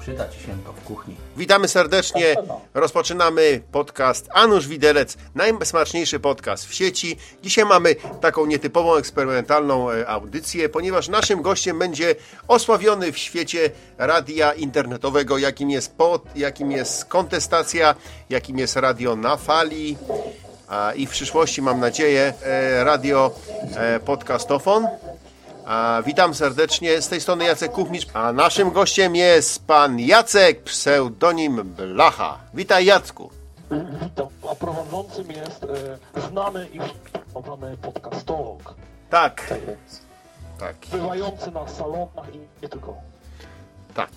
przyda Ci się to w kuchni. Witamy serdecznie. Rozpoczynamy podcast Anusz Widelec, najsmaczniejszy podcast w sieci. Dzisiaj mamy taką nietypową, eksperymentalną e, audycję, ponieważ naszym gościem będzie osławiony w świecie radia internetowego, jakim jest pod, jakim jest kontestacja, jakim jest radio na fali. A, I w przyszłości, mam nadzieję, e, radio e, podcastofon. A, witam serdecznie, z tej strony Jacek Kuchmicz, a naszym gościem jest pan Jacek, pseudonim Blacha. Witaj Jacku. Witam. A prowadzącym jest e, znany i szanowany podcastolog. Tak, Tak więc. tak, Bywający na salonach i nie tylko. tak,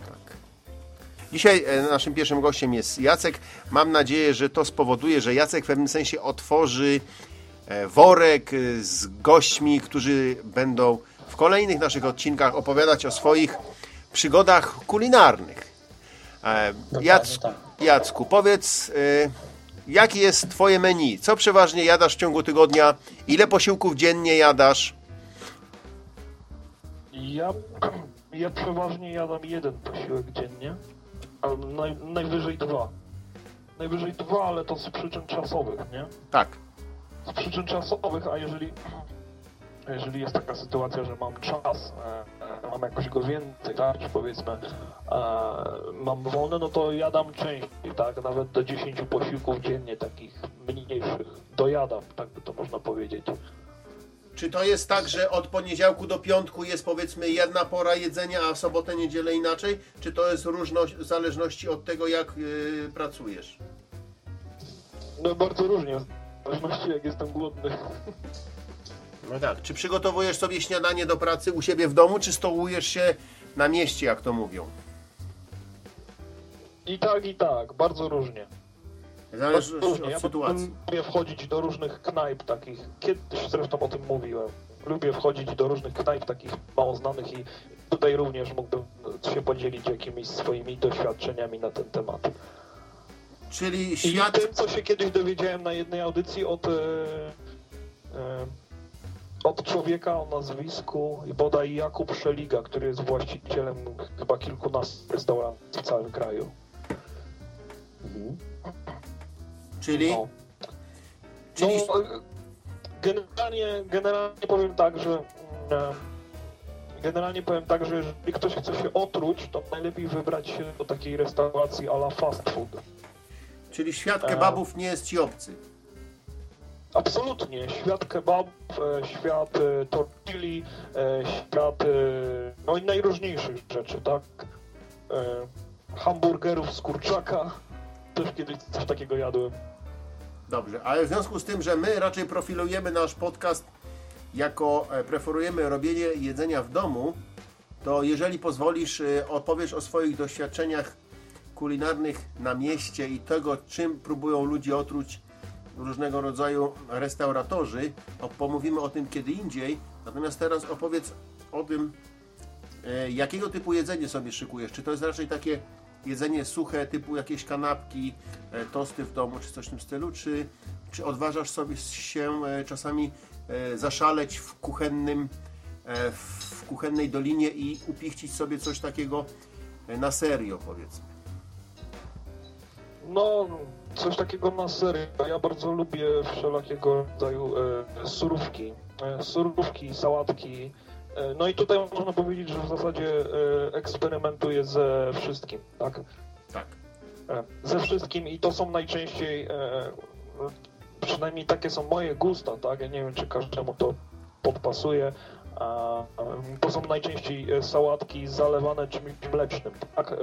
tak. Dzisiaj e, naszym pierwszym gościem jest Jacek. Mam nadzieję, że to spowoduje, że Jacek w pewnym sensie otworzy worek e, z gośćmi, którzy będą w kolejnych naszych odcinkach opowiadać o swoich przygodach kulinarnych. E, Jac, Jacku, powiedz, e, jakie jest Twoje menu? Co przeważnie jadasz w ciągu tygodnia? Ile posiłków dziennie jadasz? Ja, ja przeważnie jadam jeden posiłek dziennie, ale naj, najwyżej dwa. Najwyżej dwa, ale to z przyczyn czasowych, nie? Tak. Z przyczyn czasowych, a jeżeli, jeżeli jest taka sytuacja, że mam czas, e, e, mam jakoś go więcej, tak, czy powiedzmy e, mam wolne, no to jadam częściej, tak, nawet do 10 posiłków dziennie, takich mniejszych, dojadam, tak by to można powiedzieć. Czy to jest tak, że od poniedziałku do piątku jest powiedzmy jedna pora jedzenia, a w sobotę, niedzielę inaczej? Czy to jest różność w zależności od tego, jak yy, pracujesz? No bardzo różnie, zależności jak jestem głodny. No tak. Czy przygotowujesz sobie śniadanie do pracy u siebie w domu, czy stołujesz się na mieście, jak to mówią? I tak, i tak, bardzo różnie. Zależy Bardzo różnie. Ja od sytuacji. potem lubię wchodzić do różnych knajp takich, kiedyś zresztą o tym mówiłem. Lubię wchodzić do różnych knajp takich mało znanych i tutaj również mógłbym się podzielić jakimiś swoimi doświadczeniami na ten temat. Czyli I świat... tym, co się kiedyś dowiedziałem na jednej audycji od, e, e, od człowieka o nazwisku bodaj Jakub Szeliga, który jest właścicielem chyba kilkunastu restauracji w całym kraju. Czyli... No. Czyli... No, e, generalnie, generalnie powiem tak, że e, generalnie powiem tak, że jeżeli ktoś chce się otruć, to najlepiej wybrać się do takiej restauracji a la fast food. Czyli świat kebabów nie jest ci obcy. Absolutnie. Świat kebabów, e, świat e, tortilli, e, świat e, no i najróżniejszych rzeczy, tak? E, hamburgerów z kurczaka. Też kiedyś coś takiego jadłem. Dobrze, ale w związku z tym, że my raczej profilujemy nasz podcast jako e, preferujemy robienie jedzenia w domu, to jeżeli pozwolisz, e, opowiesz o swoich doświadczeniach kulinarnych na mieście i tego, czym próbują ludzi otruć różnego rodzaju restauratorzy. Pomówimy o tym kiedy indziej. Natomiast teraz opowiedz o tym, e, jakiego typu jedzenie sobie szykujesz. Czy to jest raczej takie jedzenie suche, typu jakieś kanapki, e, tosty w domu, czy coś w tym stylu, czy, czy odważasz sobie się e, czasami zaszaleć w kuchennym, w kuchennej dolinie i upichcić sobie coś takiego na serio, powiedzmy. No, coś takiego na serio. Ja bardzo lubię wszelakiego rodzaju e, surówki. E, surówki, sałatki. E, no i tutaj można powiedzieć, że w zasadzie e, eksperymentuję ze wszystkim, tak? Tak. E, ze wszystkim i to są najczęściej, e, przynajmniej takie są moje gusta, tak? Ja nie wiem, czy każdemu to podpasuje. To są najczęściej e, sałatki zalewane czymś mlecznym, tak? E,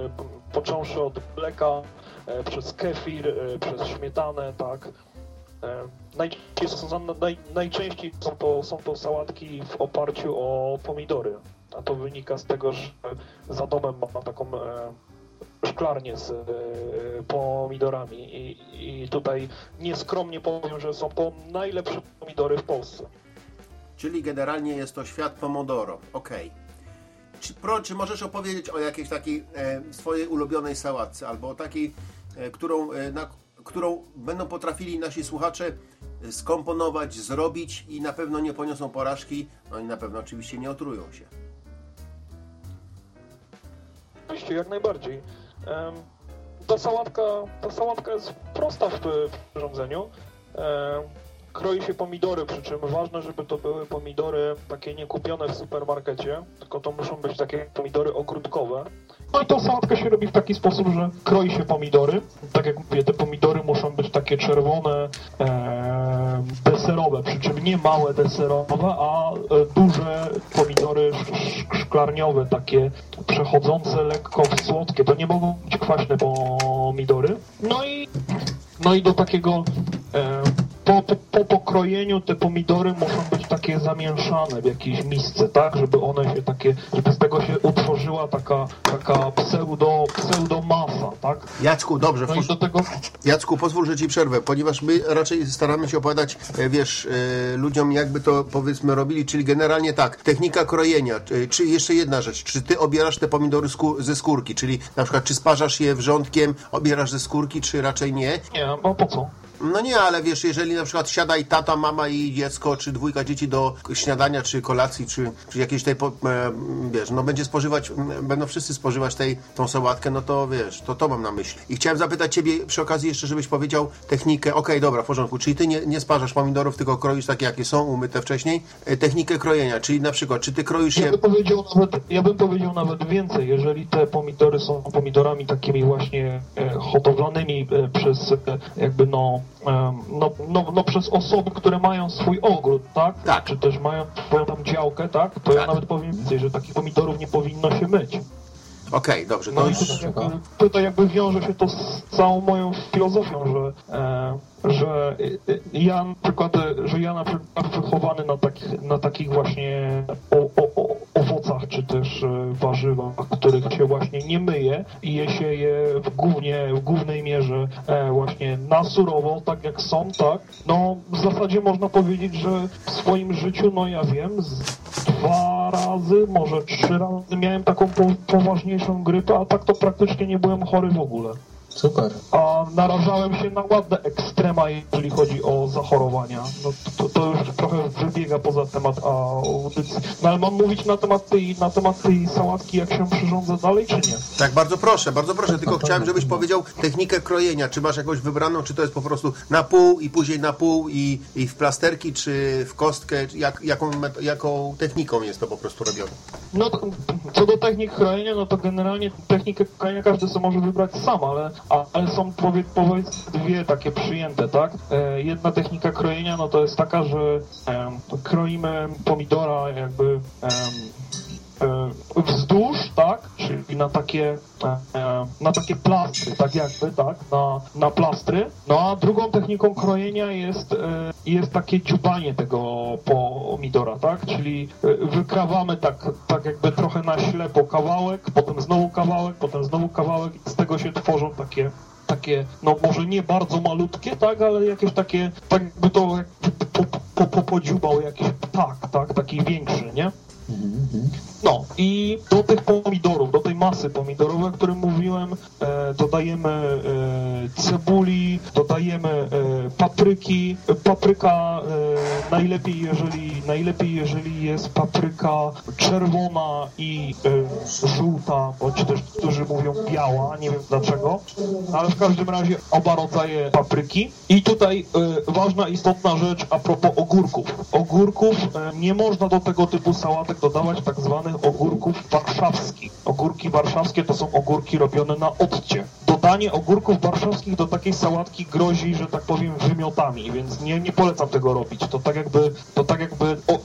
Począwszy od mleka, e, przez kefir, przez śmietanę, tak? Najczęściej są, to, są to sałatki w oparciu o pomidory. A to wynika z tego, że za domem mam taką szklarnię z pomidorami i, i tutaj nieskromnie powiem, że są to najlepsze pomidory w Polsce. Czyli generalnie jest to świat Pomodoro. Okej. Czy, pro, czy możesz opowiedzieć o jakiejś takiej e, swojej ulubionej sałatce, albo o takiej, e, którą, e, na, którą będą potrafili nasi słuchacze e, skomponować, zrobić i na pewno nie poniosą porażki, no i na pewno oczywiście nie otrują się. Oczywiście, jak najbardziej. Ta sałatka, ta sałatka jest prosta w, w przyrządzeniu. Kroi się pomidory, przy czym ważne, żeby to były pomidory takie nie kupione w supermarkecie, tylko to muszą być takie pomidory ogródkowe. No i tą sałatkę się robi w taki sposób, że kroi się pomidory. Tak jak mówię, te pomidory muszą być takie czerwone, e, deserowe, przy czym nie małe deserowe, a e, duże pomidory sz- sz- szklarniowe, takie przechodzące lekko w słodkie. To nie mogą być kwaśne pomidory. No i, no i do takiego e, po, po, po pokrojeniu te pomidory muszą być takie zamieszane w jakiejś misce, tak? Żeby one się takie, żeby z tego się utworzyła taka, taka pseudo, pseudo masa, tak? Jacku, dobrze, No i do tego Jacku, pozwól, że Ci przerwę, ponieważ my raczej staramy się opowiadać, e, wiesz, e, ludziom jakby to powiedzmy robili, czyli generalnie tak, technika krojenia, e, czy jeszcze jedna rzecz, czy Ty obierasz te pomidory ze skórki, czyli na przykład czy sparzasz je wrzątkiem, obierasz ze skórki, czy raczej nie? nie, bo po co? No nie, ale wiesz, jeżeli na przykład siada i tata, mama i dziecko, czy dwójka dzieci do śniadania, czy kolacji, czy, czy jakiejś tej, e, wiesz, no będzie spożywać, będą wszyscy spożywać tej, tą sałatkę, no to wiesz, to to mam na myśli. I chciałem zapytać Ciebie przy okazji jeszcze, żebyś powiedział technikę, okej, dobra, w porządku, czyli Ty nie, nie sparzasz pomidorów, tylko kroisz takie, jakie są, umyte wcześniej, e, technikę krojenia, czyli na przykład, czy Ty kroisz Ja je... bym, powiedział nawet, ja bym powiedział nawet więcej, jeżeli te pomidory są pomidorami takimi właśnie e, hodowlanymi przez jakby no, no, no, no przez osoby, które mają swój ogród, tak? Tak. Czy też mają swoją tam działkę, tak? To ja Tak. nawet powiem więcej, że takich pomidorów nie powinno się myć. Okej, dobrze, No no i jakby, tutaj jakby wiąże się to z całą moją filozofią, że, e, że e, ja na przykład, e, że ja na przykład wychowany na takich, na takich właśnie o, o, o, owocach, też e, warzywach, których się właśnie nie myje i je się je w głównie, w głównej mierze e, właśnie na surowo, tak jak są, tak, no w zasadzie można powiedzieć, że w swoim życiu, no ja wiem, dwa razy, może trzy razy miałem taką po, poważniejszą grypę, a tak to praktycznie nie byłem chory w ogóle. Super. A narażałem się na ładne ekstrema, jeżeli chodzi o zachorowania. No to, to już trochę wybiega poza temat audycji. No ale mam mówić na temat tej, na temat tej sałatki, jak się przyrządza dalej, czy nie? Tak, bardzo proszę, bardzo proszę, tylko chciałem, żebyś powiedział technikę krojenia, czy masz jakąś wybraną, czy to jest po prostu na pół i później na pół i, i w plasterki, czy w kostkę, jak, jaką, jaką techniką jest to po prostu robione? No, to- co do technik krojenia, no to generalnie technikę krojenia każdy sobie może wybrać sam, ale, ale są powie, dwie takie przyjęte, tak? E, jedna technika krojenia, no to jest taka, że kroimy pomidora jakby wzdłuż, tak? Czyli na takie, e, e, na takie plastry, tak jakby, tak? Na, na plastry. No a drugą techniką krojenia jest, e, jest takie dziubanie tego pomidora, tak? Czyli e, wykrawamy tak, tak jakby trochę na ślepo kawałek, potem znowu kawałek, potem znowu kawałek i z tego się tworzą takie takie, no może nie bardzo malutkie, tak, ale jakieś takie, tak jakby to po, po, po, podziubał jakiś ptak, tak, taki większy, nie? No i do tych pomidorów, do tej masy pomidorowej, o którym mówiłem, e, dodajemy e, cebuli, dodajemy e, papryki. Papryka e, najlepiej, jeżeli, najlepiej, jeżeli jest papryka czerwona i e, żółta, bądź też którzy mówią biała, nie wiem dlaczego, ale w każdym razie oba rodzaje papryki. I tutaj e, ważna, istotna rzecz a propos ogórków. Ogórków nie można do tego typu sałatek dodawać tak zwanych ogórków warszawskich. Ogórki warszawskie to są ogórki robione na odcie. Dodanie ogórków warszawskich do takiej sałatki grozi, że tak powiem, wymiotami, więc nie, nie polecam tego robić. To tak jakby, to tak jakby, o,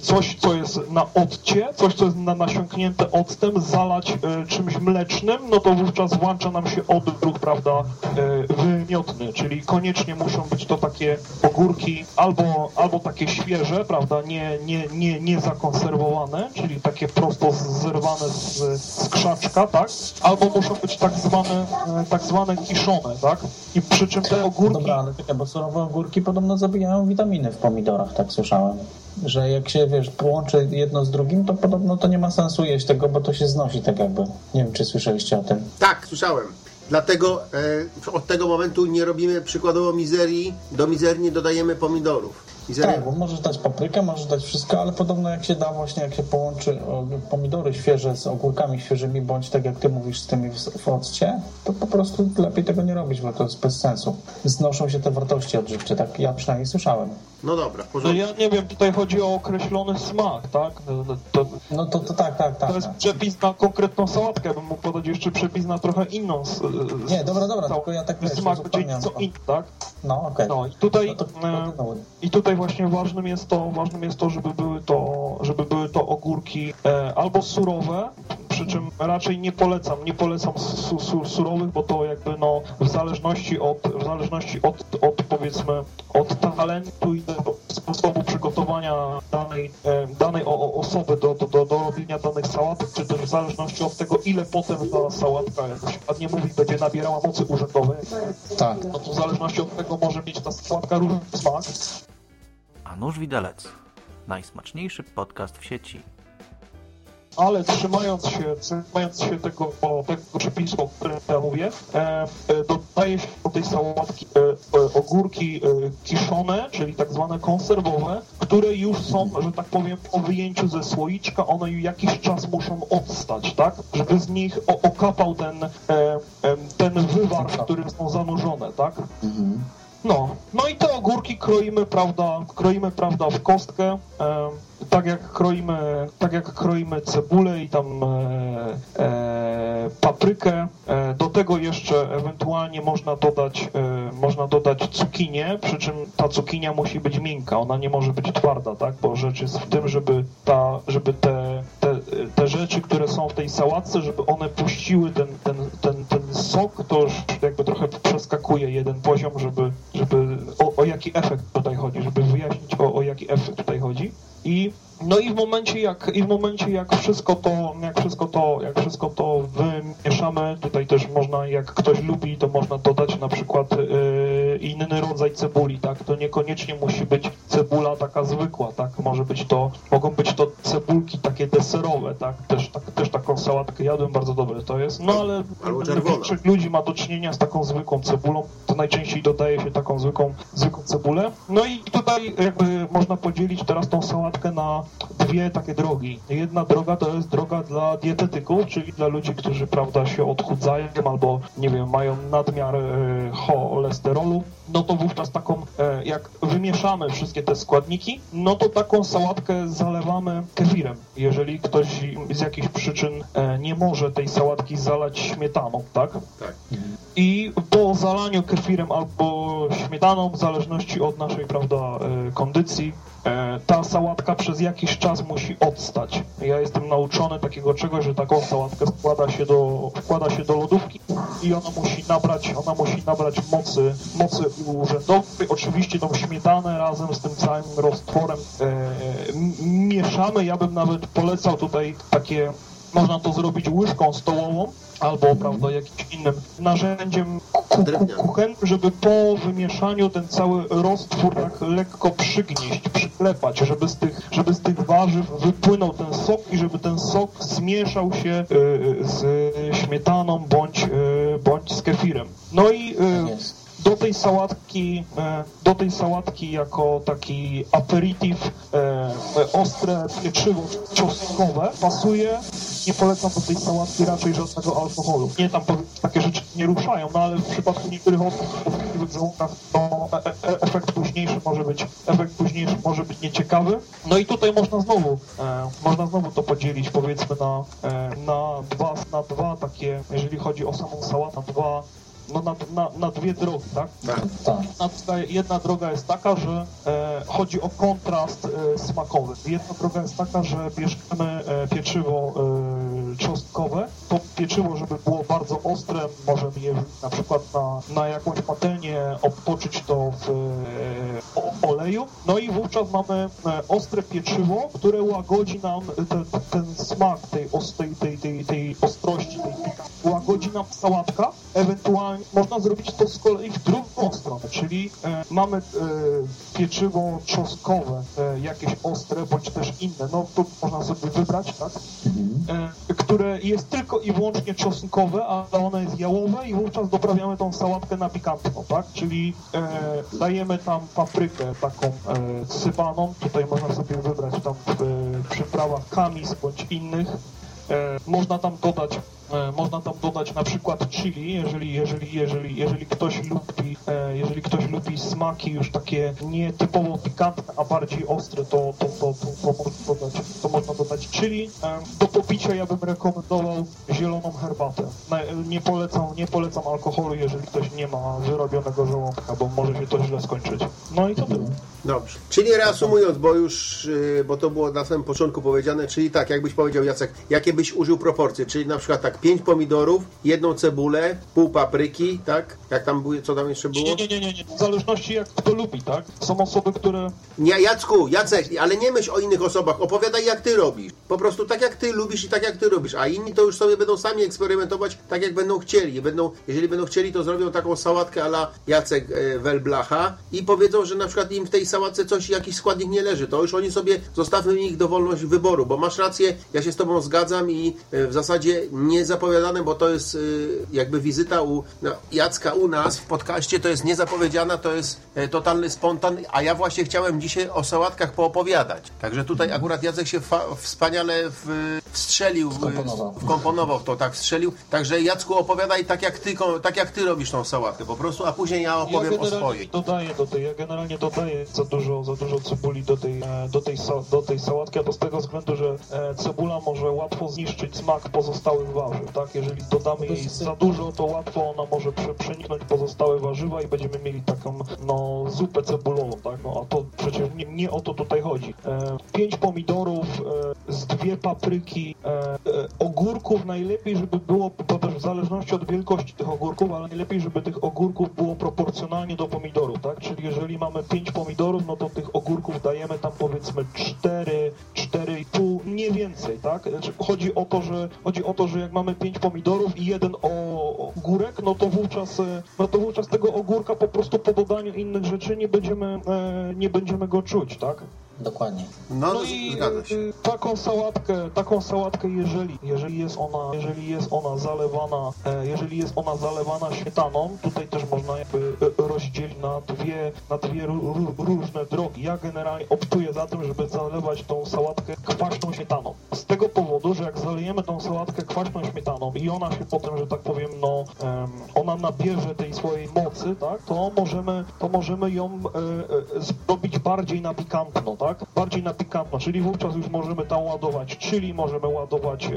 coś, co jest na odcie, coś, co jest na nasiąknięte octem, zalać e, czymś mlecznym, no to wówczas włącza nam się odruch, prawda, e, wymiotny, czyli koniecznie muszą być to takie ogórki albo, albo takie świeże, prawda, nie, nie, nie, nie zakonserwowane, czyli takie prosto zerwane z, z krzaczka, tak, albo muszą być tak zwane, e, tak zwane kiszone, tak, i przy czym te ogórki... Dobra, ale czekaj, bo surowe ogórki podobno zabijają witaminy w pomidorach, tak słyszałem. Że jak się, wiesz, połączy jedno z drugim, to podobno to nie ma sensu jeść tego, bo to się znosi tak jakby. Nie wiem, czy słyszeliście o tym. Tak, słyszałem. Dlatego e, od tego momentu nie robimy przykładowo mizerii, do mizerii dodajemy pomidorów. Mizeria, Tak, bo możesz dać paprykę, możesz dać wszystko, ale podobno jak się da właśnie, jak się połączy pomidory świeże z ogórkami świeżymi, bądź tak jak ty mówisz z tymi w, w occie, to po prostu lepiej tego nie robić, bo to jest bez sensu. Znoszą się te wartości odżywcze, tak ja przynajmniej słyszałem. No dobra, w No porządku. ja nie wiem, tutaj chodzi o określony smak, tak? No, no, To, No to, to tak, tak, tak. to jest tak. przepis na konkretną sałatkę, bym mógł podać jeszcze przepis na trochę inną. s- Nie, dobra, dobra, tylko ja tak, wiesz, Smak będzie to. inny, tak? No okej. No i tutaj, No to e, kontynuuj. i tutaj właśnie ważnym jest to, ważnym jest to, żeby były to, żeby były to ogórki e, albo surowe, przy czym raczej nie polecam, nie polecam su, su, surowych, bo to jakby no w zależności od, w zależności od, od powiedzmy od talentu i sposobu przygotowania danej, e, danej osoby do, do, do, do robienia danych sałatek, czy też w zależności od tego, ile potem ta sałatka, jak się ładnie mówi, będzie nabierała mocy urzędowej, Tak. no to w zależności od tego może mieć ta sałatka różny smak. A nóż widelec. Najsmaczniejszy podcast w sieci. ale trzymając się, trzymając się tego, tego przepisu, o którym ja mówię, e, e, dodaje się do tej sałatki e, e, ogórki e, kiszone, czyli tak zwane konserwowe, które już są, że tak powiem, po wyjęciu ze słoiczka, one jakiś czas muszą odstać, tak? Żeby z nich o, okapał ten, e, ten wywar, w którym są zanurzone, tak? No, no i te ogórki kroimy, prawda, kroimy, prawda, w kostkę, e, tak jak kroimy, tak jak kroimy cebulę i tam e, e, paprykę. E, do tego jeszcze ewentualnie można dodać, e, można dodać cukinię, przy czym ta cukinia musi być miękka, ona nie może być twarda, tak, bo rzecz jest w tym, żeby ta, żeby te, te, te rzeczy, które są w tej sałatce, żeby one puściły ten, ten, ten, ten sok, to już jakby trochę przeskakuje jeden poziom, żeby, żeby o, o jaki efekt tutaj chodzi, żeby wyjaśnić o, o jaki efekt tutaj chodzi. I no i w momencie jak i w momencie jak wszystko to, jak wszystko to, jak wszystko to wymieszamy, tutaj też można, jak ktoś lubi, to można dodać na przykład yy, inny rodzaj cebuli, tak? To niekoniecznie musi być cebula taka zwykła, tak? Może być to, mogą być to cebulki takie deserowe, tak? Też, tak, też taką sałatkę jadłem, bardzo dobre to jest. No ale większość ludzi ma do czynienia z taką zwykłą cebulą, to najczęściej dodaje się taką zwykłą, zwykłą cebulę. No i tutaj jakby można podzielić teraz tą sałatkę na dwie takie drogi. Jedna droga to jest droga dla dietetyków, czyli dla ludzi, którzy prawda się odchudzają albo nie wiem, mają nadmiar e, cholesterolu. No to wówczas taką, e, jak wymieszamy wszystkie te składniki, no to taką sałatkę zalewamy kefirem. Jeżeli ktoś z jakichś przyczyn e, nie może tej sałatki zalać śmietaną, tak? Tak. I po zalaniu kefirem albo śmietaną, w zależności od naszej, prawda, e, kondycji, ta sałatka przez jakiś czas musi odstać. Ja jestem nauczony takiego czegoś, że taką sałatkę składa się do, wkłada się do lodówki i ona musi nabrać, ona musi nabrać mocy, mocy urzędowej. Oczywiście tą śmietanę razem z tym całym roztworem e, mieszamy. Ja bym nawet polecał tutaj takie można to zrobić łyżką stołową albo prawda, jakimś innym narzędziem kuchennym, żeby po wymieszaniu ten cały roztwór tak lekko przygnieść, przyklepać, żeby z tych, żeby z tych warzyw wypłynął ten sok i żeby ten sok zmieszał się y, z śmietaną bądź, y, bądź z kefirem. No i y. do tej sałatki, e, do tej sałatki jako taki aperitif e, e, ostre pieczywo czosnkowe pasuje. Nie polecam do tej sałatki raczej żadnego alkoholu. Nie tam takie rzeczy nie ruszają, no ale w przypadku niektórych osób o wątpliwych to efekt późniejszy może być efekt późniejszy może być nieciekawy. No i tutaj można znowu można znowu to podzielić powiedzmy na, na dwa na dwa takie, jeżeli chodzi o samą sałatę, dwa no, na, na, na dwie drogi, tak? Tak. Tak. Jedna droga, jest taka, że e, chodzi o kontrast e, smakowy. Jedna droga jest taka, że bierzemy e, pieczywo e, czosnkowe. To pieczywo, żeby było bardzo ostre, możemy je na przykład na, na jakąś patelnię obtoczyć to w e, oleju. No i wówczas mamy e, ostre pieczywo, które łagodzi nam ten, ten smak tej, os- tej, tej, tej, łagodzi nam sałatka. Ewentualnie można zrobić to z kolei w drugą stronę, czyli e, mamy e, pieczywo czosnkowe, e, jakieś ostre, bądź też inne, no to można sobie wybrać, tak? E, które jest tylko i wyłącznie czosnkowe, ale one jest jałowe i wówczas doprawiamy tą sałatkę na pikantną, tak? Czyli e, dajemy tam paprykę taką e, sypaną, tutaj można sobie wybrać tam w e, przyprawach kamis bądź innych, można tam dodać można tam dodać na przykład chili, jeżeli, jeżeli, jeżeli, jeżeli ktoś lubi e, jeżeli ktoś lubi smaki już takie nie typowo pikantne, a bardziej ostre, to, to, to, to, to, można, dodać, to można dodać chili. E, do popicia ja bym rekomendował zieloną herbatę. Nie, polecam, nie polecam alkoholu, jeżeli ktoś nie ma wyrobionego żołądka, bo może się to źle skończyć. No i to tyle. Dobrze. Czyli reasumując, bo już, yy, bo to było na samym początku powiedziane, czyli tak, jakbyś powiedział Jacek, jakie byś użył proporcje, czyli na przykład tak, pięć pomidorów, jedną cebulę, pół papryki, tak? Jak tam były, co tam jeszcze było? Nie, nie, nie, nie, nie. W zależności jak kto lubi, tak? Są osoby, które Nie, Jacku, Jacek, ale nie myśl o innych osobach, opowiadaj jak ty robisz. Po prostu tak jak ty lubisz i tak jak ty robisz, a inni to już sobie będą sami eksperymentować tak jak będą chcieli. Będą, jeżeli będą chcieli, to zrobią taką sałatkę ala Jacek e, Welblacha i powiedzą, że na przykład im w tej sałatce coś, jakiś składnik nie leży. To już oni sobie, zostawmy ich dowolność wyboru, bo masz rację, ja się z tobą zgadzam i e, w zasadzie nie zapowiadane, bo to jest e, jakby wizyta u no, Jacka u nas w podcaście, to jest niezapowiedziana, to jest e, totalny spontan, a ja właśnie chciałem dzisiaj o sałatkach poopowiadać. Także tutaj akurat Jacek się wspaniale w, wstrzelił, Wkomponował. wkomponował w to, tak wstrzelił. Także Jacku opowiadaj tak jak ty, tak jak ty robisz tą sałatkę po prostu, a później ja opowiem ja o swojej. dodaję do tej, ja generalnie dodaję za dużo, za dużo cebuli do tej, e, do tej, do tej sałatki, a to z tego względu, że e, cebula może łatwo zniszczyć smak pozostałych warzyw, tak? Jeżeli dodamy jej za dużo, to łatwo ona może prze, przeniknąć pozostałe warzywa i będziemy mieli taką, no, zupę cebulową, tak? No, a to przecież nie, nie o to tutaj chodzi. E, pięć pomidorów, e, z dwie papryki, e, e, ogórków najlepiej, żeby było, to też w zależności od wielkości tych ogórków, ale najlepiej, żeby tych ogórków było proporcjonalnie do pomidorów, tak? Czyli jeżeli mamy 5 pomidorów, no to tych ogórków dajemy tam powiedzmy 4, 4,5, nie więcej, tak? Znaczy, chodzi o to, że chodzi o to, że jak mamy 5 pomidorów i jeden ogórek, no to wówczas e, no to wówczas tego ogórka po prostu po dodaniu innych rzeczy nie będziemy e, nie będziemy go czuć, tak? Dokładnie. No, No i zgadza się. y, taką sałatkę, taką sałatkę, jeżeli, jeżeli jest ona, jeżeli jest ona zalewana, e, jeżeli jest ona zalewana śmietaną, tutaj też można jakby e, rozdzielić na dwie, na dwie ró- ró- różne drogi. Ja generalnie optuję za tym, żeby zalewać tą sałatkę kwaśną śmietaną. Z tego powodu, że jak zalejemy tą sałatkę kwaśną śmietaną i ona się potem, że tak powiem, no, ona nabierze tej swojej mocy, tak, to możemy, to możemy ją e, zrobić bardziej na pikantną, tak? Bardziej na pikantną, czyli wówczas już możemy tam ładować chili, możemy ładować e,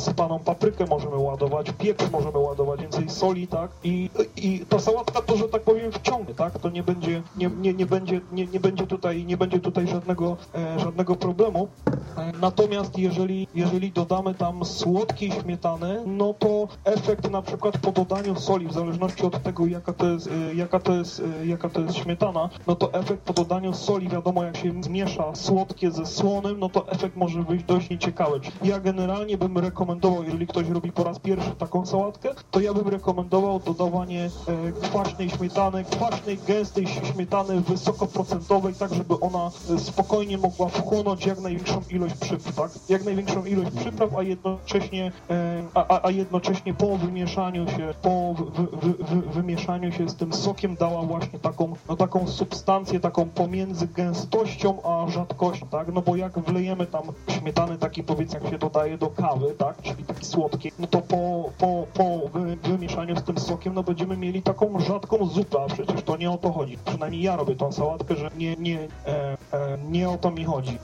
sypaną paprykę, możemy ładować pieprz, możemy ładować więcej soli, tak? I, i ta sałatka to, że tak powiem, wciągnie, tak? To nie będzie, nie, nie, nie będzie, nie, nie będzie tutaj, nie będzie tutaj żadnego, e, żadnego problemu. E, Natomiast jeżeli, jeżeli dodamy tam słodkiej śmietany, no to efekt na przykład po dodaniu soli, w zależności od tego jaka to jest, e, jaka to jest, e, jaka to jest śmietana, no to efekt po dodaniu soli, wiadomo jak się zmiesza słodkie ze słonym, no to efekt może wyjść dość nieciekawy. Ja generalnie bym rekomendował, jeżeli ktoś robi po raz pierwszy taką sałatkę, to ja bym rekomendował dodawanie e, kwaśnej śmietany, kwaśnej, gęstej śmietany wysokoprocentowej, tak żeby ona e, spokojnie mogła wchłonąć jak największą ilość przypraw, tak? Jak największą ilość przypraw, a jednocześnie, e, a, a- jednocześnie po wymieszaniu się, po wy, wy, wy, wymieszaniu się z tym sokiem dała właśnie taką, no taką substancję, taką pomiędzy gęstością a rzadkością, tak? No bo jak wlejemy tam śmietany taki powiedzmy jak się dodaje do kawy, tak? Czyli taki słodki, no to po, po, po wy, wymieszaniu z tym sokiem, no będziemy mieli taką rzadką zupę, a przecież to nie o to chodzi. Przynajmniej ja robię tą sałatkę, że nie, nie, e, e, nie o to mi chodzi.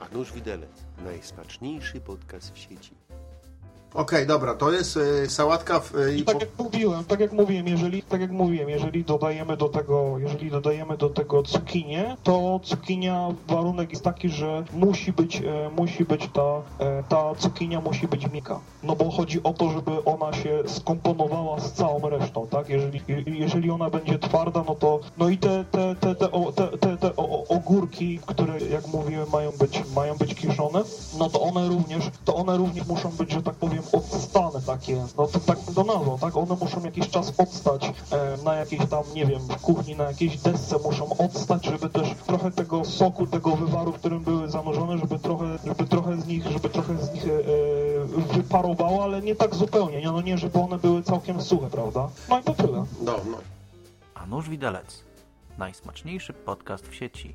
A nóż widelec, najsmaczniejszy podcast w sieci. Okej, dobra, to jest e, sałatka w, e, I tak jak mówiłem, tak jak mówiłem, jeżeli, tak jak mówiłem, jeżeli dodajemy do tego, jeżeli dodajemy do tego cukinię, to cukinia, warunek jest taki, że musi być, e, musi być ta, e, ta cukinia musi być miękka. No bo chodzi o to, żeby ona się skomponowała z całą resztą, tak? Jeżeli, je- jeżeli ona będzie twarda, no to, no i te, te, te, te, o- te, te, te o- ogórki, które, jak mówiłem, mają być, mają być kiszone, no to one również, to one również muszą być, że tak powiem, odstane takie, no to tak do nazwą, tak? One muszą jakiś czas odstać e, na jakiejś tam, nie wiem, w kuchni, na jakiejś desce muszą odstać, żeby też trochę tego soku, tego wywaru, w którym były zanurzone, żeby trochę, żeby trochę z nich, żeby trochę z nich e, e, wyparowało, ale nie tak zupełnie, nie, no nie, żeby one były całkiem suche, prawda? No i to tyle. No, no. A nóż widelec. Najsmaczniejszy podcast w sieci.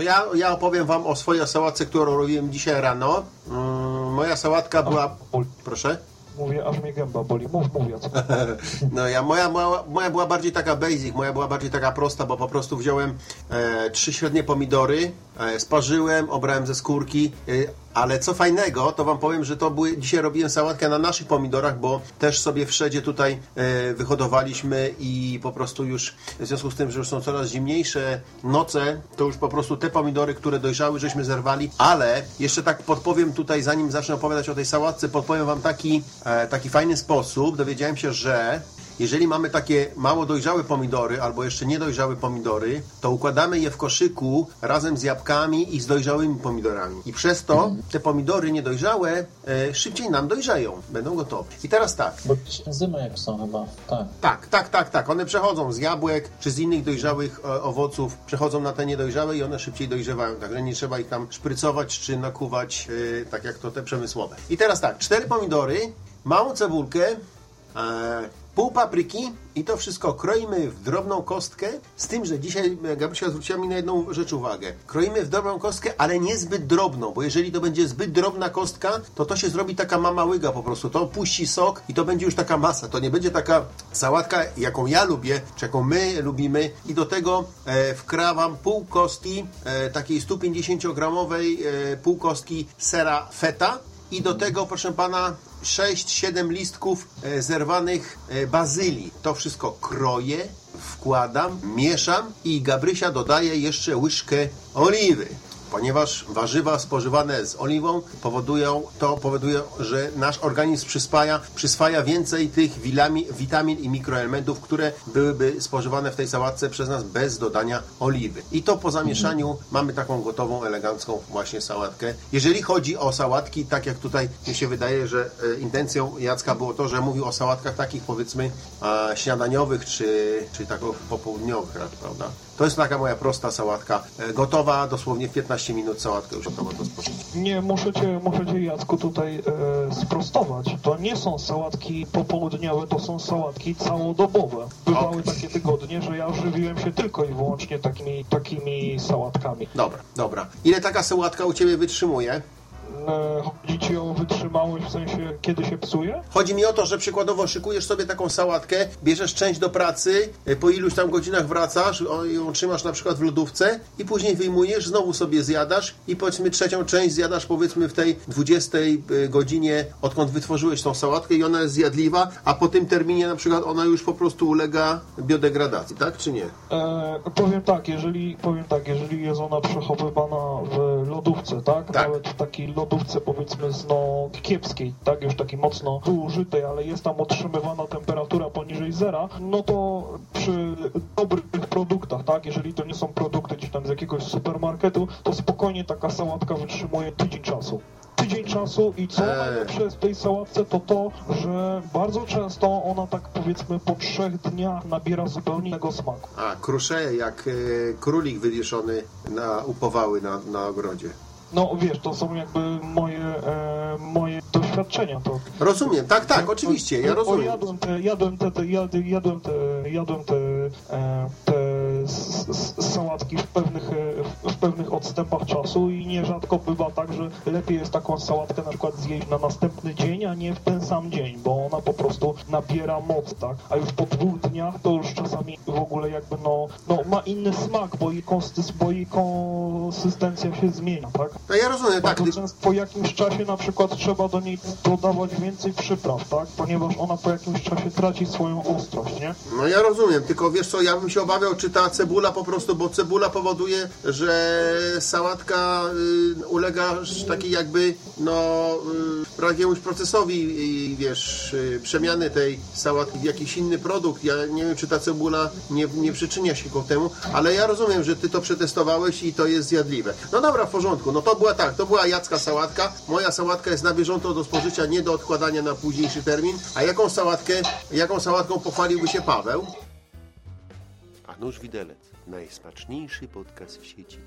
To ja, ja opowiem wam o swojej sałatce, którą robiłem dzisiaj rano. Mm, moja sałatka była... Boli. Proszę? Mówię, aż mnie gęba boli. Mów, mów, Jacek. No ja, moja, moja, moja była bardziej taka basic, moja była bardziej taka prosta, bo po prostu wziąłem e, trzy średnie pomidory, sparzyłem, obrałem ze skórki, e, ale co fajnego, to wam powiem, że to były, dzisiaj robiłem sałatkę na naszych pomidorach, bo też sobie w szedzie tutaj e, wyhodowaliśmy i po prostu już w związku z tym, że już są coraz zimniejsze noce, to już po prostu te pomidory, które dojrzały, żeśmy zerwali, ale jeszcze tak podpowiem tutaj, zanim zacznę opowiadać o tej sałatce, podpowiem wam taki, e, taki fajny sposób. Dowiedziałem się, że jeżeli mamy takie mało dojrzałe pomidory albo jeszcze niedojrzałe pomidory, to układamy je w koszyku razem z jabłkami i z dojrzałymi pomidorami. I przez to te pomidory niedojrzałe e, szybciej nam dojrzeją, będą gotowe. I teraz tak, Bo jakieś enzymy jak są chyba, tak. tak, tak, tak, tak. One przechodzą z jabłek czy z innych dojrzałych e, owoców, przechodzą na te niedojrzałe i one szybciej dojrzewają. Także nie trzeba ich tam szprycować czy nakuwać, e, tak jak to te przemysłowe. I teraz tak, cztery pomidory, małą cebulkę, e, pół papryki i to wszystko kroimy w drobną kostkę, z tym, że dzisiaj Gabrysia zwróciła mi na jedną rzecz uwagę. Kroimy w drobną kostkę, ale nie zbyt drobną, bo jeżeli to będzie zbyt drobna kostka, to to się zrobi taka mama łyga po prostu. To puści sok i to będzie już taka masa. To nie będzie taka sałatka, jaką ja lubię, czy jaką my lubimy. I do tego e, wkrawam pół kostki e, takiej 150-gramowej e, pół kostki sera feta i do tego, proszę pana, 6-7 listków e, zerwanych e, bazylii. To wszystko kroję, wkładam, mieszam i Gabrysia dodaje jeszcze łyżkę oliwy. Ponieważ warzywa spożywane z oliwą powodują, to powoduje, że nasz organizm przyswaja, przyswaja więcej tych wilami, witamin i mikroelementów, które byłyby spożywane w tej sałatce przez nas bez dodania oliwy. I to po zamieszaniu mamy taką gotową, elegancką właśnie sałatkę. Jeżeli chodzi o sałatki, tak jak tutaj mi się wydaje, że e, intencją Jacka było to, że mówił o sałatkach takich powiedzmy śniadaniowych czy, czy tak popołudniowych, prawda? To jest taka moja prosta sałatka, e, gotowa dosłownie w 15 minut sałatka już gotowa do spożycia. Nie, muszę cię, muszę cię Jacku tutaj e, sprostować. To nie są sałatki popołudniowe, to są sałatki całodobowe. Bywały takie tygodnie, że ja żywiłem się tylko i wyłącznie takimi, takimi sałatkami. Dobra, dobra. Ile taka sałatka u Ciebie wytrzymuje? E, chodzi ci o wytrzymałość w sensie, kiedy się psuje? Chodzi mi o to, że przykładowo szykujesz sobie taką sałatkę, bierzesz część do pracy, y, po iluś tam godzinach wracasz, ją trzymasz na przykład w lodówce i później wyjmujesz, znowu sobie zjadasz i powiedzmy trzecią część zjadasz powiedzmy w tej 20 y, godzinie, odkąd wytworzyłeś tą sałatkę i ona jest zjadliwa, a po tym terminie na przykład ona już po prostu ulega biodegradacji, tak czy nie? E, powiem tak, jeżeli powiem tak, jeżeli jest ona przechowywana w lodówce, tak? Tak. Nawet w takiej lodówce powiedzmy z no kiepskiej, tak? Już takiej mocno zużytej, ale jest tam utrzymywana temperatura poniżej zera, no to przy dobrych produktach, tak? Jeżeli to nie są produkty gdzieś tam z jakiegoś supermarketu, to spokojnie taka sałatka wytrzymuje tydzień czasu. Tydzień czasu i co najlepsze w tej sałatce to to, że bardzo często ona tak powiedzmy po trzech dniach nabiera zupełnie innego smaku. A, kruszeje jak y, królik wywieszony na upowały na, na ogrodzie. No wiesz, to są jakby moje, e, moje doświadczenia. To, Rozumiem, tak, tak, oczywiście, ja rozumiem. jadłem te, jadłem te, te, jad- jadłem te, jadłem te, e, te s- s- sałatki w pewnych, e, w pewnych odstępach czasu i nierzadko bywa tak, że lepiej jest taką sałatkę na przykład zjeść na następny dzień, a nie w ten sam dzień, bo ona po prostu nabiera moc, tak? A już po dwóch dniach to już czasami w ogóle jakby no, no ma inny smak, bo jej, konsys- bo jej konsystencja się zmienia, tak? No ja rozumiem, tak. Bardzo często po jakimś czasie na przykład trzeba do niej dodawać więcej przypraw, tak? Ponieważ ona po jakimś czasie traci swoją ostrość, nie? no ja rozumiem, tylko wiesz co, ja bym się obawiał, czy ta cebula po prostu, bo cebula powoduje, że sałatka y, ulega takiej jakby, no, y, jakiemuś procesowi, wiesz, y, przemiany tej sałatki w jakiś inny produkt. Ja nie wiem, czy ta cebula nie, nie przyczynia się ku temu, ale ja rozumiem, że ty to przetestowałeś i to jest zjadliwe. No dobra, w porządku, no to była tak, to była jacka sałatka. Moja sałatka jest na bieżąco do spożycia, nie do odkładania na późniejszy termin. A jaką sałatkę, jaką sałatką pochwaliłby się Paweł? A nóż widelec, najsmaczniejszy podcast w sieci.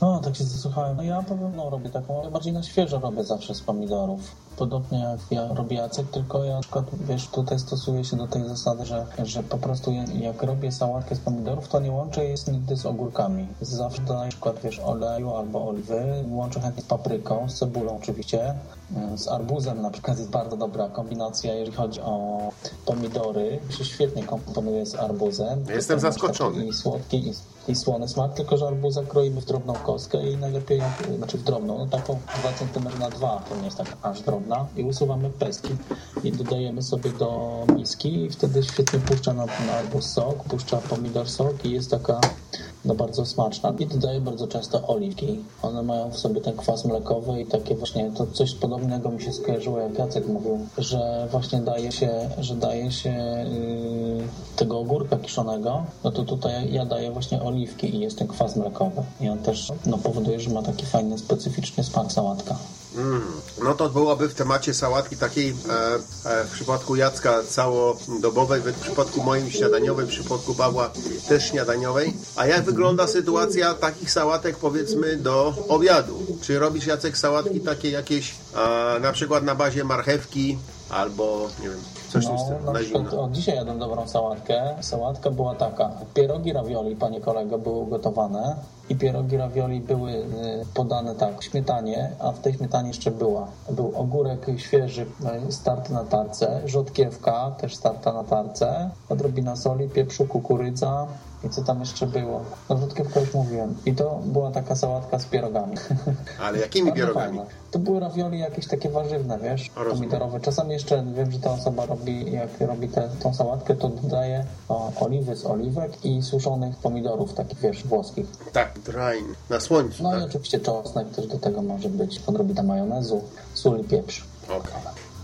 No, tak się zasłuchałem. No ja powiem, no robię taką, ale bardziej na świeżo robię zawsze z pomidorów. Podobnie jak ja robię jacek, tylko ja na przykład, wiesz, tutaj stosuję się do tej zasady, że, że po prostu ja- jak robię sałatkę z pomidorów, to nie łączę jej nigdy z ogórkami. Zawsze dodaję na przykład, wiesz, oleju albo oliwy, łączę chętnie z papryką, z cebulą oczywiście, y, z arbuzem na przykład jest bardzo dobra kombinacja, jeżeli chodzi o pomidory, się świetnie komponuje z arbuzem. Jestem zaskoczony. I słodki, i, i słony smak, tylko że arbuza kroimy w drobną kostkę i najlepiej, znaczy w drobną, no taką 2 cm na 2, to nie jest tak aż drobna i usuwamy pestki i dodajemy sobie do miski i wtedy świetnie puszcza na, na arbuz sok, puszcza pomidor sok i jest taka no bardzo smaczna i dodaję bardzo często oliwki. One mają w sobie ten kwas mlekowy i takie właśnie, to coś podobnego mi się skojarzyło, jak Jacek mówił, że właśnie daje się, że daje się yy, tego ogórka kiszonego, no to tutaj ja daję właśnie oliwki i jest ten kwas mlekowy i on też no, powoduje, że ma taki fajny, specyficzny smak sałatka. No to byłoby w temacie sałatki takiej e, e, w przypadku Jacka całodobowej, w przypadku moim śniadaniowej, w przypadku Pawła też śniadaniowej. A jak wygląda sytuacja takich sałatek powiedzmy do obiadu? Czy robisz Jacek sałatki takie jakieś e, na przykład na bazie marchewki albo nie wiem, coś tym No, stylu, na przykład, o, dzisiaj jadłem dobrą sałatkę. Sałatka była taka. Pierogi ravioli, panie kolego, były ugotowane i pierogi ravioli były y, podane tak, śmietanie, a w tej śmietanie jeszcze była. Był ogórek świeży, y, starty na tarce, rzodkiewka, też starta na tarce, odrobina soli, pieprzu, kukurydza i co tam jeszcze było? No rzodkiewkę już mówiłem. I to była taka sałatka z pierogami. Ale jakimi pierogami? fajne. To były ravioli jakieś takie warzywne, wiesz, Rozumiem. pomidorowe. Czasami jeszcze wiem, że ta osoba robi, jak robi tę tą sałatkę, to dodaje o, oliwy z oliwek i suszonych pomidorów, takich wiesz, włoskich. Tak, drain. Na słońcu, No i tak? oczywiście czosnek też do tego może być, odrobina majonezu, sól i pieprz. Okej.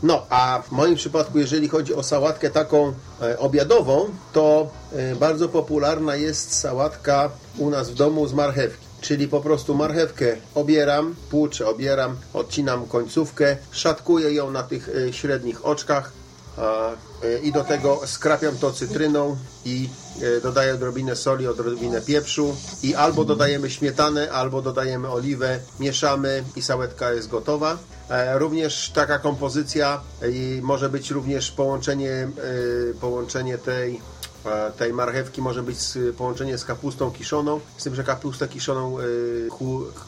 No, a w moim przypadku, jeżeli chodzi o sałatkę taką e, obiadową, to e, bardzo popularna jest sałatka u nas w domu z marchewki. Czyli po prostu marchewkę obieram, płuczę, obieram, odcinam końcówkę, szatkuję ją na tych e, średnich oczkach i do tego skrapiam to cytryną i dodaję odrobinę soli, odrobinę pieprzu i albo dodajemy śmietanę, albo dodajemy oliwę, mieszamy i sałatka jest gotowa. E, Również taka kompozycja i może być również połączenie, e, połączenie tej, e, tej marchewki może być połączenie z kapustą kiszoną, z tym, że kapustę kiszoną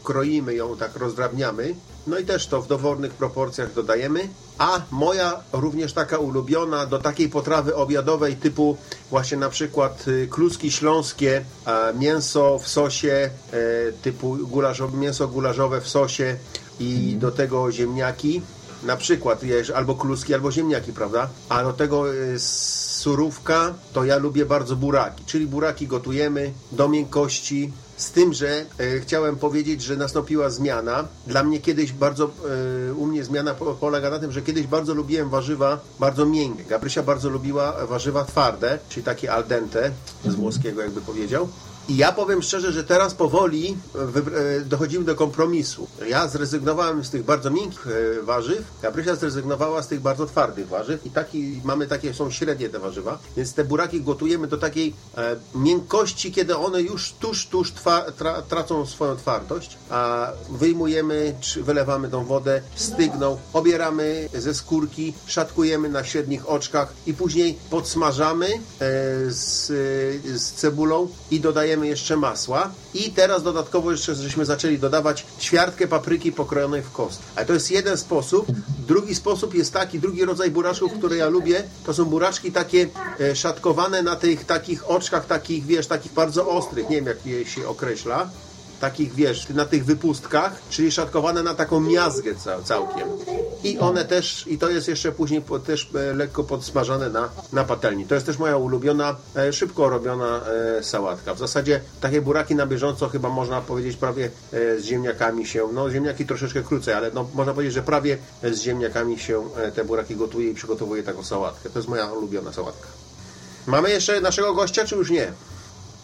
kroimy ją, tak rozdrabniamy. No i też to w dowolnych proporcjach dodajemy. A moja również taka ulubiona do takiej potrawy obiadowej typu właśnie na przykład kluski śląskie, mięso w sosie typu gulaszowe, mięso gulaszowe w sosie i do tego ziemniaki. Na przykład jesz albo kluski, albo ziemniaki, prawda? A do tego y, surówka, to ja lubię bardzo buraki, czyli buraki gotujemy do miękkości. Z tym, że e, chciałem powiedzieć, że nastąpiła zmiana. Dla mnie kiedyś bardzo, e, u mnie zmiana po, polega na tym, że kiedyś bardzo lubiłem warzywa bardzo miękkie. Gabrysia bardzo lubiła warzywa twarde, czyli takie al dente, z włoskiego jakby powiedział. I ja powiem szczerze, że teraz powoli wybr- e, dochodzimy do kompromisu. Ja zrezygnowałem z tych bardzo miękkich e, warzyw, Gabrysia zrezygnowała z tych bardzo twardych warzyw. I taki, mamy takie, są średnie te warzywa, więc te buraki gotujemy do takiej e, miękkości, kiedy one już tuż, tuż twa, tra, tracą swoją twardość, a wyjmujemy, czy wylewamy tą wodę, stygną, obieramy ze skórki, szatkujemy na średnich oczkach i później podsmażamy e, z, z cebulą i dodajemy jeszcze masła. I teraz dodatkowo jeszcze żeśmy zaczęli dodawać ćwiartkę papryki pokrojonej w kost. Ale to jest jeden sposób. Drugi sposób jest taki, drugi rodzaj buraczków, które ja lubię, to są buraczki takie e, szatkowane na tych takich oczkach, takich wiesz, takich bardzo ostrych, nie wiem jak je się określa takich, wiesz, na tych wypustkach, czyli szatkowane na taką miazgę cał, całkiem. I one też, i to jest jeszcze później po, też e, lekko podsmażane na, na patelni. To jest też moja ulubiona, e, szybko robiona e, sałatka. W zasadzie takie buraki na bieżąco chyba można powiedzieć prawie e, z ziemniakami się, no ziemniaki troszeczkę krócej, ale no, można powiedzieć, że prawie z ziemniakami się e, te buraki gotuje i przygotowuje taką sałatkę. To jest moja ulubiona sałatka. Mamy jeszcze naszego gościa, czy już nie?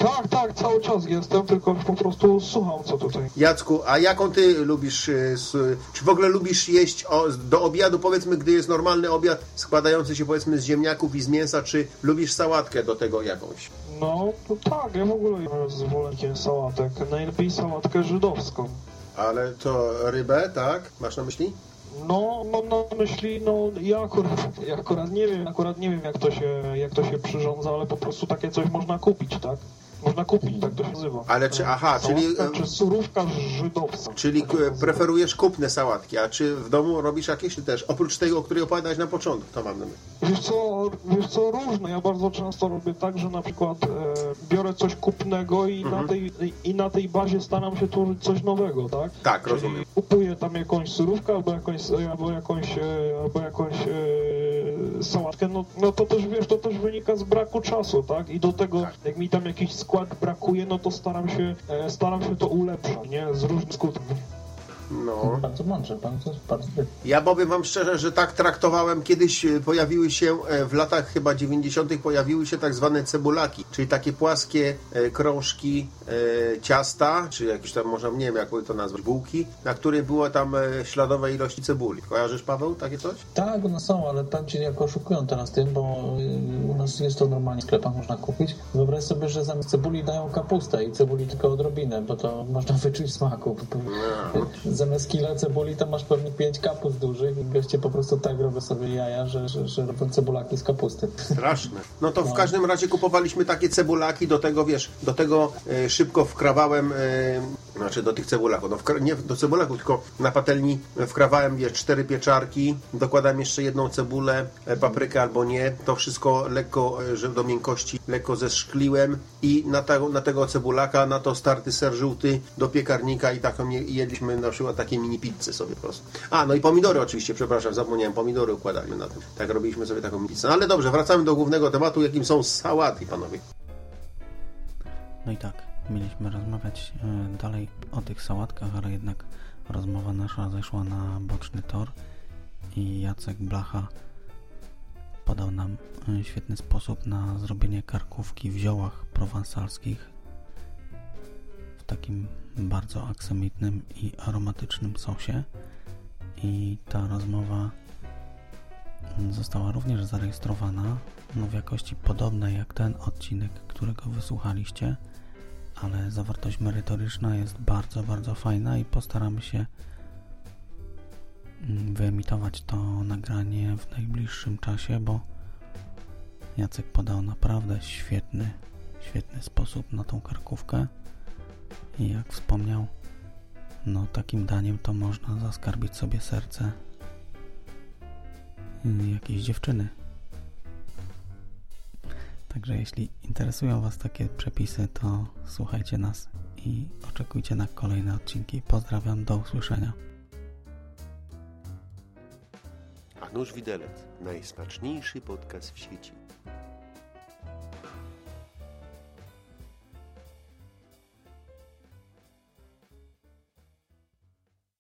Tak, tak, cały czas jestem, tylko po prostu słucham, co tutaj. Jacku, a jaką ty lubisz, s- czy w ogóle lubisz jeść o, do obiadu, powiedzmy, gdy jest normalny obiad składający się powiedzmy z ziemniaków i z mięsa, czy lubisz sałatkę do tego jakąś? No, to tak, ja w ogóle jestem zwolennikiem sałatek. Najlepiej sałatkę żydowską. Ale to rybę, tak? Masz na myśli? No, mam na myśli, no ja akurat, ja akurat nie wiem, akurat nie wiem jak to się, jak to się przyrządza, ale po prostu takie coś można kupić, tak? Można kupić, tak to się nazywa. Ale czy- aha, Sałatka czyli, e, Czy surówka żydowska. Czyli Tak preferujesz kupne sałatki, a czy w domu robisz jakieś też? Oprócz tego, o której opowiadałeś na początku, to mam na myśli. Wiesz co, wiesz co, różne. Ja bardzo często robię tak, że na przykład e, biorę coś kupnego i, Mhm. na tej, i na tej bazie staram się tworzyć coś nowego, tak? Tak, Czyli rozumiem. kupuję tam jakąś surówkę albo jakąś, albo jakąś, e, albo jakąś e, sałatkę, no, no to też wiesz, to też wynika z braku czasu, tak? I do tego, Tak. jak mi tam jakiś skład brakuje, no to staram się, e, staram się to ulepszać, nie? Z różnych skutków. No. Bardzo mądrze, bardzo, bardzo. Ja powiem wam szczerze, że tak traktowałem. Kiedyś e, pojawiły się, e, w latach chyba 90. pojawiły się tak zwane cebulaki, czyli takie płaskie e, krążki ciasta, czy jakieś tam, można, nie wiem jak to nazwać, bułki, na których było tam śladowe ilości cebuli. Kojarzysz, Paweł, takie coś? Tak, one są, ale powiem Ci, jak oszukują teraz tym, bo u nas jest to normalnie w sklepach można kupić. Wyobraź sobie, że zamiast cebuli dają kapustę i cebuli tylko odrobinę, bo to można wyczuć smaku. Zamiast kila cebuli to masz pewnie pięć kapust dużych i goście po prostu tak robią sobie jaja, że, że, że robią cebulaki z kapusty. Straszne. No to w każdym razie kupowaliśmy takie cebulaki, do tego wiesz, do tego e, szybko wkrawałem, e, znaczy do tych cebulaków, no wkra- nie do cebulaków, tylko na patelni wkrawałem wiesz, cztery pieczarki, dokładam jeszcze jedną cebulę, e, paprykę albo nie, to wszystko lekko, e, do miękkości, lekko zeszkliłem i na, tego na tego cebulaka, na to starty ser żółty do piekarnika i taką je- jedliśmy na przykład takie mini pizzy sobie po prostu. A, no i pomidory oczywiście, przepraszam, zapomniałem, pomidory układaliśmy na tym. Tak robiliśmy sobie taką pizzę. No ale dobrze, wracamy do głównego tematu, jakim są sałaty, panowie. No i tak, mieliśmy rozmawiać e, dalej o tych sałatkach, ale jednak rozmowa nasza zeszła na boczny tor i Jacek Blacha podał nam e, świetny sposób na zrobienie karkówki w ziołach prowansalskich w takim bardzo aksamitnym i aromatycznym sosie. I ta rozmowa została również zarejestrowana no, w jakości podobnej jak ten odcinek, którego wysłuchaliście, ale zawartość merytoryczna jest bardzo, bardzo fajna i postaramy się mm, wyemitować to nagranie w najbliższym czasie, bo Jacek podał naprawdę świetny, świetny sposób na tą karkówkę i jak wspomniał, no takim daniem to można zaskarbić sobie serce jakiejś dziewczyny. Także jeśli interesują Was takie przepisy, to słuchajcie nas i oczekujcie na kolejne odcinki. Pozdrawiam, do usłyszenia. A nóż widelec, najsmaczniejszy podcast w sieci.